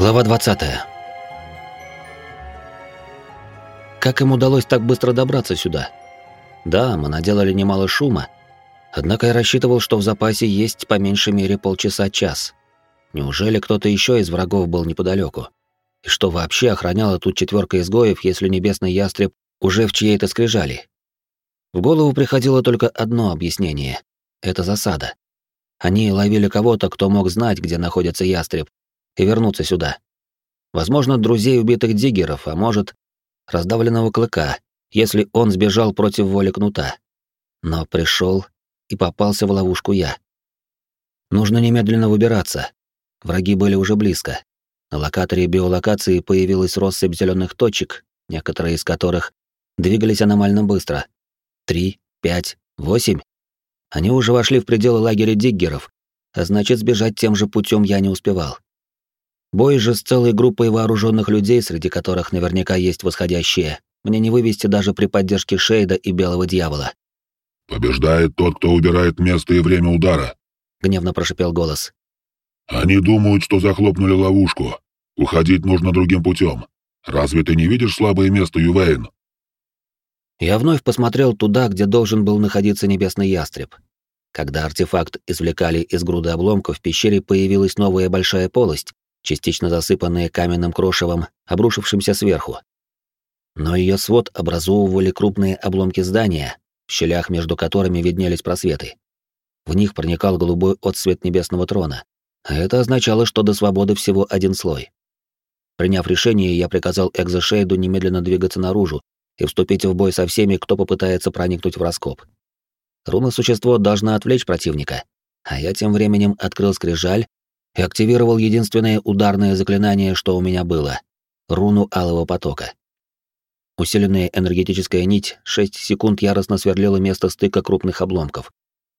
Глава 20. Как им удалось так быстро добраться сюда? Да, мы наделали немало шума, однако я рассчитывал, что в запасе есть по меньшей мере полчаса-час. Неужели кто-то еще из врагов был неподалеку? И что вообще охраняла тут четверка изгоев, если небесный ястреб уже в чьей-то скрижали? В голову приходило только одно объяснение — это засада. Они ловили кого-то, кто мог знать, где находится ястреб, и вернуться сюда. Возможно, друзей убитых диггеров, а может, раздавленного клыка, если он сбежал против воли кнута. Но пришел и попался в ловушку я. Нужно немедленно выбираться. Враги были уже близко. На локаторе биолокации появилась россыпь зеленых точек, некоторые из которых двигались аномально быстро. Три, пять, восемь. Они уже вошли в пределы лагеря диггеров, а значит, сбежать тем же путем я не успевал. Бой же с целой группой вооруженных людей, среди которых наверняка есть восходящие, мне не вывести даже при поддержке Шейда и Белого Дьявола. «Побеждает тот, кто убирает место и время удара», — гневно прошипел голос. «Они думают, что захлопнули ловушку. Уходить нужно другим путем. Разве ты не видишь слабое место, Ювейн?» Я вновь посмотрел туда, где должен был находиться небесный ястреб. Когда артефакт извлекали из груды обломков, в пещере появилась новая большая полость, частично засыпанные каменным крошевом, обрушившимся сверху. Но ее свод образовывали крупные обломки здания, в щелях между которыми виднелись просветы. В них проникал голубой отсвет небесного трона, а это означало, что до свободы всего один слой. Приняв решение, я приказал Экзошейду немедленно двигаться наружу и вступить в бой со всеми, кто попытается проникнуть в раскоп. Руна-существо должна отвлечь противника, а я тем временем открыл скрижаль и активировал единственное ударное заклинание, что у меня было — руну Алого Потока. Усиленная энергетическая нить 6 секунд яростно сверлила место стыка крупных обломков.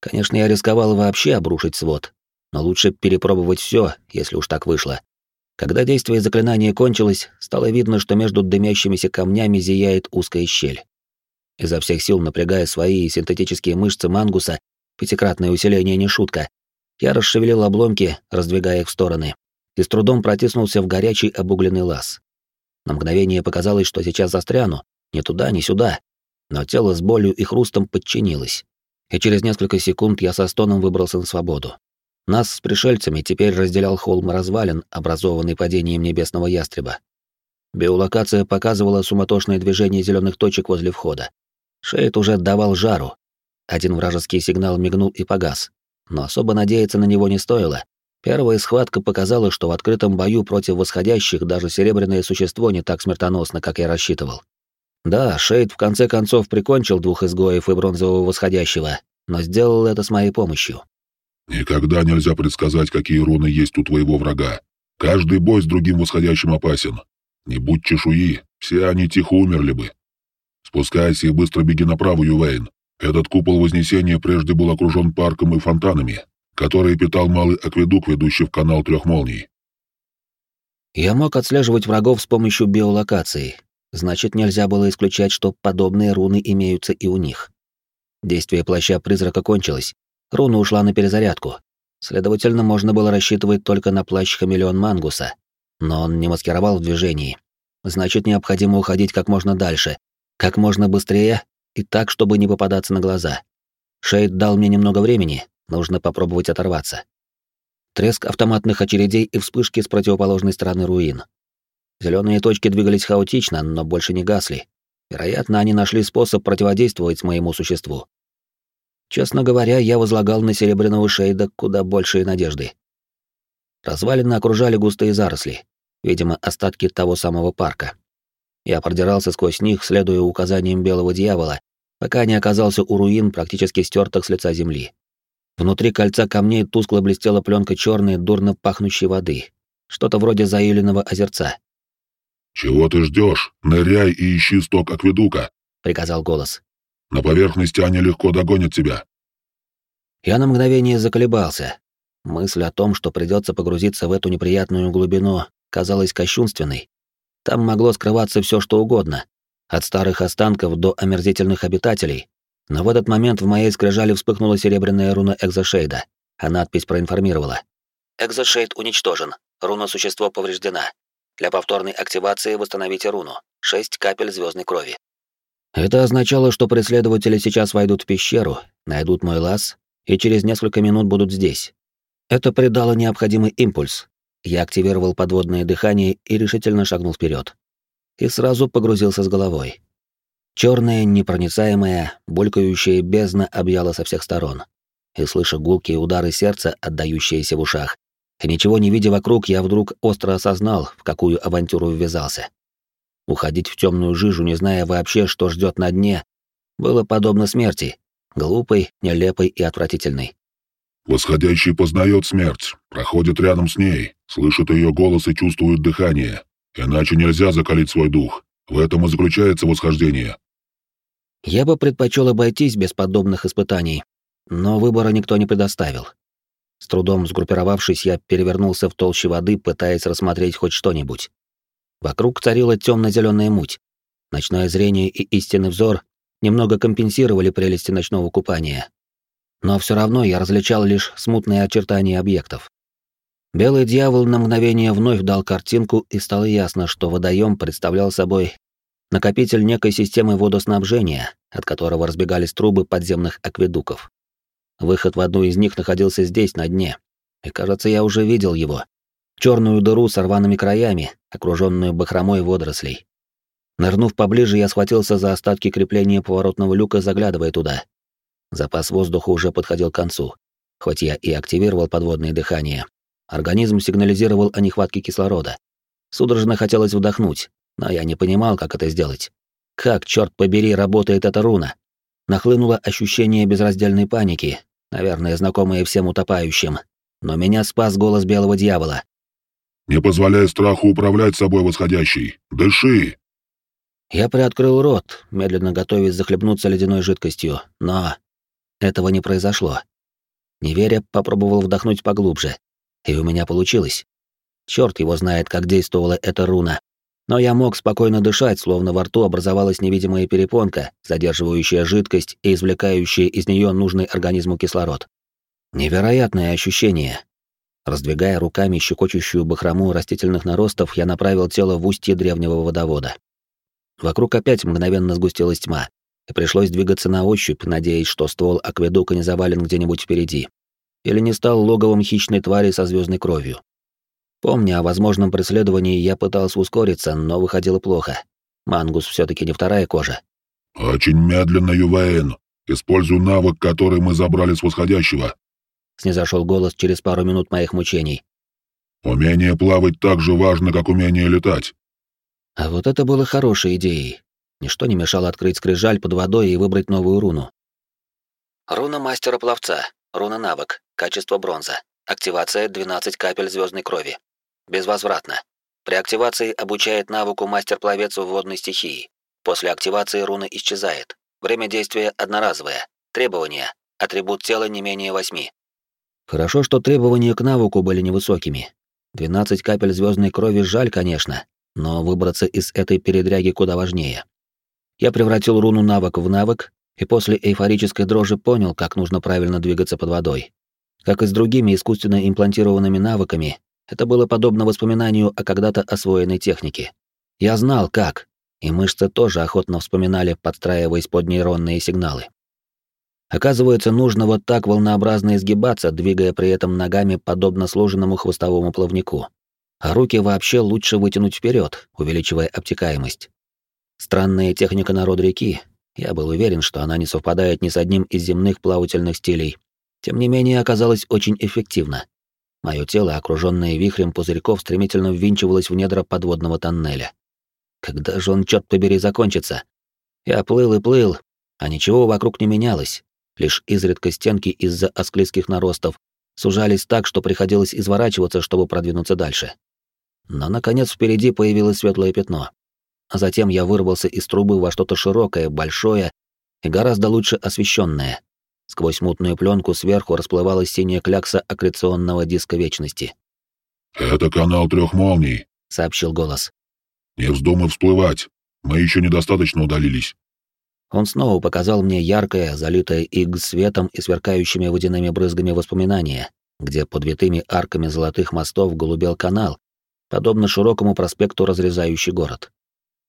Конечно, я рисковал вообще обрушить свод, но лучше перепробовать все, если уж так вышло. Когда действие заклинания кончилось, стало видно, что между дымящимися камнями зияет узкая щель. Изо всех сил напрягая свои синтетические мышцы мангуса, пятикратное усиление не шутка, я расшевелил обломки, раздвигая их в стороны, и с трудом протиснулся в горячий обугленный лаз. На мгновение показалось, что сейчас застряну, ни туда, ни сюда, но тело с болью и хрустом подчинилось, и через несколько секунд я со стоном выбрался на свободу. Нас с пришельцами теперь разделял холм развалин, образованный падением небесного ястреба. Биолокация показывала суматошное движение зеленых точек возле входа. Шейд уже давал жару. Один вражеский сигнал мигнул и погас, но особо надеяться на него не стоило. Первая схватка показала, что в открытом бою против восходящих даже серебряное существо не так смертоносно, как я рассчитывал. Да, Шейд в конце концов прикончил двух изгоев и бронзового восходящего, но сделал это с моей помощью. «Никогда нельзя предсказать, какие руны есть у твоего врага. Каждый бой с другим восходящим опасен. Не будь чешуи, все они тихо умерли бы. Спускайся и быстро беги направо, Ювейн. Этот купол Вознесения прежде был окружен парком и фонтанами, которые питал малый акведук, ведущий в канал трех молний. Я мог отслеживать врагов с помощью биолокации, значит, нельзя было исключать, что подобные руны имеются и у них. Действие плаща призрака кончилось, руна ушла на перезарядку. Следовательно, можно было рассчитывать только на плащ хамелеон Мангуса, но он не маскировал в движении. Значит, необходимо уходить как можно дальше, как можно быстрее и так, чтобы не попадаться на глаза. Шейд дал мне немного времени, нужно попробовать оторваться. Треск автоматных очередей и вспышки с противоположной стороны руин. Зеленые точки двигались хаотично, но больше не гасли. Вероятно, они нашли способ противодействовать моему существу. Честно говоря, я возлагал на серебряного шейда куда большие надежды. Развалины окружали густые заросли, видимо, остатки того самого парка. Я продирался сквозь них, следуя указаниям белого дьявола, пока не оказался у руин, практически стертых с лица земли. Внутри кольца камней тускло блестела пленка черной, дурно пахнущей воды. Что-то вроде заиленного озерца. «Чего ты ждешь? Ныряй и ищи сток акведука», — приказал голос. «На поверхности они легко догонят тебя». Я на мгновение заколебался. Мысль о том, что придется погрузиться в эту неприятную глубину, казалась кощунственной. Там могло скрываться все, что угодно, от старых останков до омерзительных обитателей. Но в этот момент в моей скрижали вспыхнула серебряная руна Экзошейда, а надпись проинформировала. «Экзошейд уничтожен. Руна существо повреждена. Для повторной активации восстановите руну. 6 капель звездной крови. Это означало, что преследователи сейчас войдут в пещеру, найдут мой лаз и через несколько минут будут здесь. Это придало необходимый импульс. Я активировал подводное дыхание и решительно шагнул вперед. И сразу погрузился с головой. Черная, непроницаемая, булькающая бездна объяла со всех сторон. И слыша гулкие удары сердца, отдающиеся в ушах, и ничего не видя вокруг, я вдруг остро осознал, в какую авантюру ввязался. Уходить в темную жижу, не зная вообще, что ждет на дне, было подобно смерти, глупой, нелепой и отвратительной. Восходящий познает смерть, проходит рядом с ней, слышит ее голос и чувствует дыхание. Иначе нельзя закалить свой дух. В этом и заключается восхождение. Я бы предпочел обойтись без подобных испытаний, но выбора никто не предоставил. С трудом сгруппировавшись, я перевернулся в толще воды, пытаясь рассмотреть хоть что-нибудь. Вокруг царила темно-зеленая муть. Ночное зрение и истинный взор немного компенсировали прелести ночного купания. Но все равно я различал лишь смутные очертания объектов. Белый дьявол на мгновение вновь дал картинку, и стало ясно, что водоем представлял собой накопитель некой системы водоснабжения, от которого разбегались трубы подземных акведуков. Выход в одну из них находился здесь, на дне. И, кажется, я уже видел его. Черную дыру с рваными краями, окруженную бахромой водорослей. Нырнув поближе, я схватился за остатки крепления поворотного люка, заглядывая туда. Запас воздуха уже подходил к концу. Хоть я и активировал подводное дыхание, организм сигнализировал о нехватке кислорода. Судорожно хотелось вдохнуть, но я не понимал, как это сделать. Как, черт побери, работает эта руна? Нахлынуло ощущение безраздельной паники, наверное, знакомое всем утопающим. Но меня спас голос белого дьявола. «Не позволяй страху управлять собой, восходящий! Дыши!» Я приоткрыл рот, медленно готовясь захлебнуться ледяной жидкостью, но этого не произошло. Не веря, попробовал вдохнуть поглубже, и у меня получилось. Черт его знает, как действовала эта руна, но я мог спокойно дышать, словно во рту образовалась невидимая перепонка, задерживающая жидкость и извлекающая из нее нужный организму кислород. Невероятное ощущение. Раздвигая руками щекочущую бахрому растительных наростов, я направил тело в устье древнего водовода. Вокруг опять мгновенно сгустилась тьма, и пришлось двигаться на ощупь, надеясь, что ствол акведука не завален где-нибудь впереди. Или не стал логовом хищной твари со звездной кровью. Помня о возможном преследовании, я пытался ускориться, но выходило плохо. Мангус все таки не вторая кожа. «Очень медленно, Ювейн. Используй навык, который мы забрали с восходящего». Снизошел голос через пару минут моих мучений. «Умение плавать так же важно, как умение летать». А вот это было хорошей идеей. Ничто не мешало открыть скрижаль под водой и выбрать новую руну. Руна мастера-пловца. Руна-навык. Качество бронза. Активация 12 капель звездной крови. Безвозвратно. При активации обучает навыку мастер-пловец в водной стихии. После активации руна исчезает. Время действия одноразовое. Требования. Атрибут тела не менее восьми. Хорошо, что требования к навыку были невысокими. 12 капель звездной крови жаль, конечно, но выбраться из этой передряги куда важнее. Я превратил руну навык в навык, и после эйфорической дрожи понял, как нужно правильно двигаться под водой. Как и с другими искусственно имплантированными навыками, это было подобно воспоминанию о когда-то освоенной технике. Я знал, как, и мышцы тоже охотно вспоминали, подстраиваясь под нейронные сигналы. Оказывается, нужно вот так волнообразно изгибаться, двигая при этом ногами подобно сложенному хвостовому плавнику. А руки вообще лучше вытянуть вперед, увеличивая обтекаемость. Странная техника народа реки. Я был уверен, что она не совпадает ни с одним из земных плавательных стилей. Тем не менее, оказалась очень эффективна. Мое тело, окруженное вихрем пузырьков, стремительно ввинчивалось в недра подводного тоннеля. Когда же он, черт побери, закончится? Я плыл и плыл, а ничего вокруг не менялось. Лишь изредка стенки из-за осклизких наростов сужались так, что приходилось изворачиваться, чтобы продвинуться дальше. Но, наконец, впереди появилось светлое пятно. А затем я вырвался из трубы во что-то широкое, большое и гораздо лучше освещенное. Сквозь мутную пленку сверху расплывалась синяя клякса аккреционного диска вечности. «Это канал трех молний», — сообщил голос. «Не вздумай всплывать. Мы еще недостаточно удалились». Он снова показал мне яркое, залитое иг светом и сверкающими водяными брызгами воспоминания, где под витыми арками золотых мостов голубел канал, подобно широкому проспекту, разрезающий город.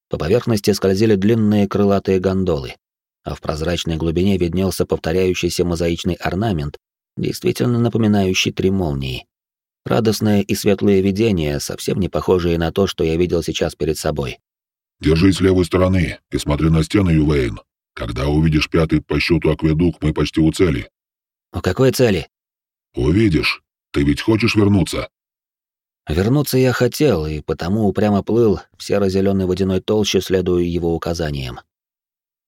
По поверхности скользили длинные крылатые гондолы, а в прозрачной глубине виднелся повторяющийся мозаичный орнамент, действительно напоминающий три молнии. Радостное и светлое видение, совсем не похожее на то, что я видел сейчас перед собой. «Держись левой стороны и смотри на стены, Ювейн. Когда увидишь пятый по счету акведук, мы почти у цели». «У какой цели?» «Увидишь. Ты ведь хочешь вернуться?» Вернуться я хотел, и потому упрямо плыл в серо-зеленой водяной толще, следуя его указаниям.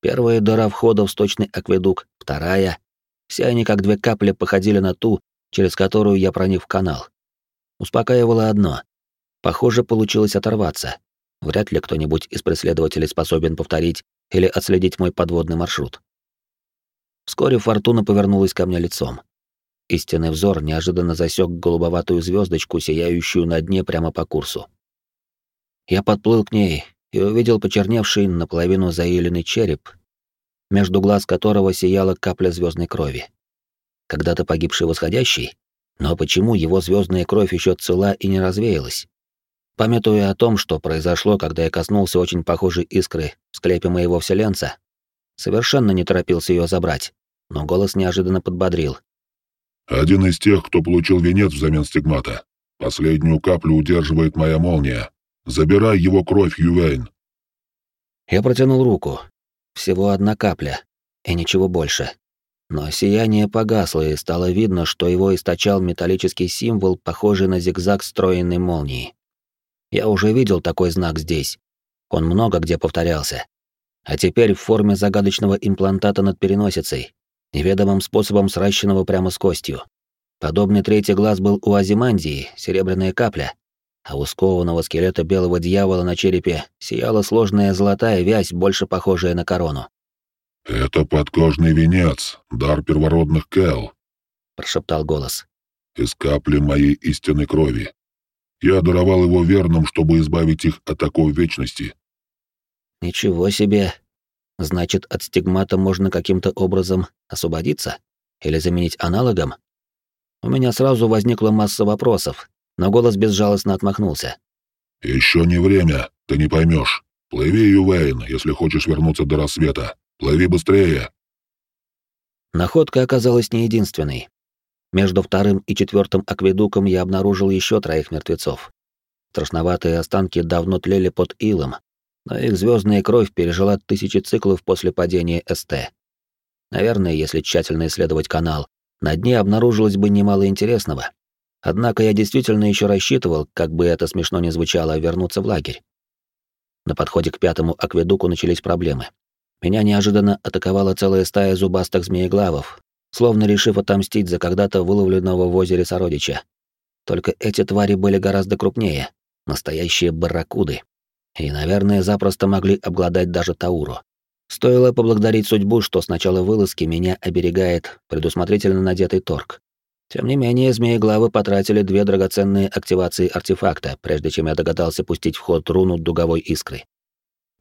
Первая дыра входа в сточный акведук, вторая. Все они как две капли походили на ту, через которую я проник в канал. Успокаивало одно. Похоже, получилось оторваться. Вряд ли кто-нибудь из преследователей способен повторить или отследить мой подводный маршрут. Вскоре Фортуна повернулась ко мне лицом. Истинный взор неожиданно засек голубоватую звездочку, сияющую на дне прямо по курсу. Я подплыл к ней и увидел почерневший наполовину заиленный череп, между глаз которого сияла капля звездной крови. Когда-то погибший восходящий, но почему его звездная кровь еще цела и не развеялась? Памятуя о том, что произошло, когда я коснулся очень похожей искры в склепе моего вселенца, совершенно не торопился ее забрать, но голос неожиданно подбодрил. «Один из тех, кто получил венец взамен стигмата. Последнюю каплю удерживает моя молния. Забирай его кровь, Ювейн». Я протянул руку. Всего одна капля, и ничего больше. Но сияние погасло, и стало видно, что его источал металлический символ, похожий на зигзаг стройной молнии. Я уже видел такой знак здесь. Он много где повторялся. А теперь в форме загадочного имплантата над переносицей, неведомым способом сращенного прямо с костью. Подобный третий глаз был у Азимандии, серебряная капля, а у скованного скелета белого дьявола на черепе сияла сложная золотая вязь, больше похожая на корону. «Это подкожный венец, дар первородных Кэл», — прошептал голос. «Из капли моей истинной крови. Я даровал его верным, чтобы избавить их от такой вечности». «Ничего себе! Значит, от стигмата можно каким-то образом освободиться? Или заменить аналогом?» У меня сразу возникла масса вопросов, но голос безжалостно отмахнулся. «Еще не время, ты не поймешь. Плыви, Ювейн, если хочешь вернуться до рассвета. Плыви быстрее!» Находка оказалась не единственной. Между вторым и четвертым акведуком я обнаружил еще троих мертвецов. Страшноватые останки давно тлели под илом, но их звездная кровь пережила тысячи циклов после падения СТ. Наверное, если тщательно исследовать канал, на дне обнаружилось бы немало интересного. Однако я действительно еще рассчитывал, как бы это смешно ни звучало, вернуться в лагерь. На подходе к пятому акведуку начались проблемы. Меня неожиданно атаковала целая стая зубастых змееглавов, словно решив отомстить за когда-то выловленного в озере сородича. Только эти твари были гораздо крупнее, настоящие барракуды, и, наверное, запросто могли обглодать даже Тауру. Стоило поблагодарить судьбу, что с начала вылазки меня оберегает предусмотрительно надетый торг. Тем не менее, змееглавы потратили две драгоценные активации артефакта, прежде чем я догадался пустить в ход руну дуговой искры.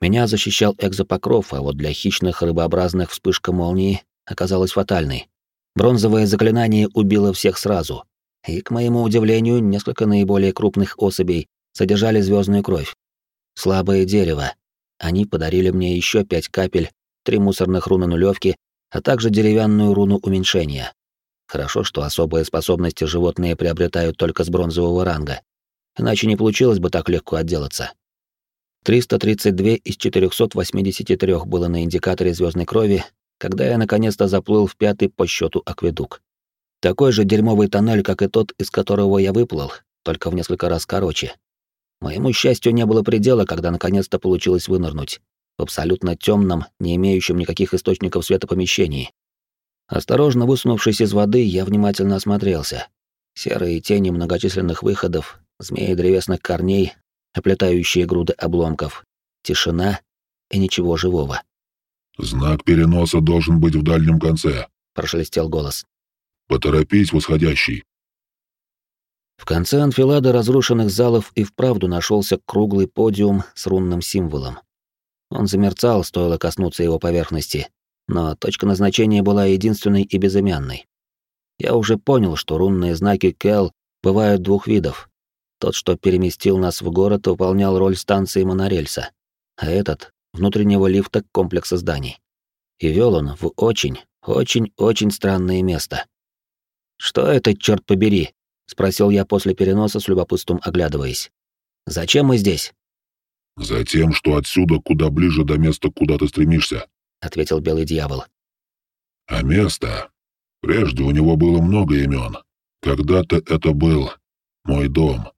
Меня защищал экзопокров, а вот для хищных рыбообразных вспышка молнии оказалась фатальной. Бронзовое заклинание убило всех сразу. И, к моему удивлению, несколько наиболее крупных особей содержали звездную кровь. Слабое дерево. Они подарили мне еще пять капель, три мусорных руны нулевки, а также деревянную руну уменьшения. Хорошо, что особые способности животные приобретают только с бронзового ранга. Иначе не получилось бы так легко отделаться. 332 из 483 было на индикаторе звездной крови, когда я наконец-то заплыл в пятый по счету акведук. Такой же дерьмовый тоннель, как и тот, из которого я выплыл, только в несколько раз короче. Моему счастью не было предела, когда наконец-то получилось вынырнуть в абсолютно темном, не имеющем никаких источников света помещении. Осторожно высунувшись из воды, я внимательно осмотрелся. Серые тени многочисленных выходов, змеи древесных корней, оплетающие груды обломков, тишина и ничего живого. «Знак переноса должен быть в дальнем конце», — прошелестел голос. «Поторопись, восходящий». В конце анфилады разрушенных залов и вправду нашелся круглый подиум с рунным символом. Он замерцал, стоило коснуться его поверхности, но точка назначения была единственной и безымянной. Я уже понял, что рунные знаки Кел бывают двух видов. Тот, что переместил нас в город, выполнял роль станции монорельса, а этот — внутреннего лифта комплекса зданий. И вел он в очень, очень, очень странное место. «Что это, черт побери?» — спросил я после переноса с любопытством оглядываясь. «Зачем мы здесь?» «Затем, что отсюда куда ближе до места, куда ты стремишься», — ответил Белый Дьявол. «А место? Прежде у него было много имен. Когда-то это был мой дом.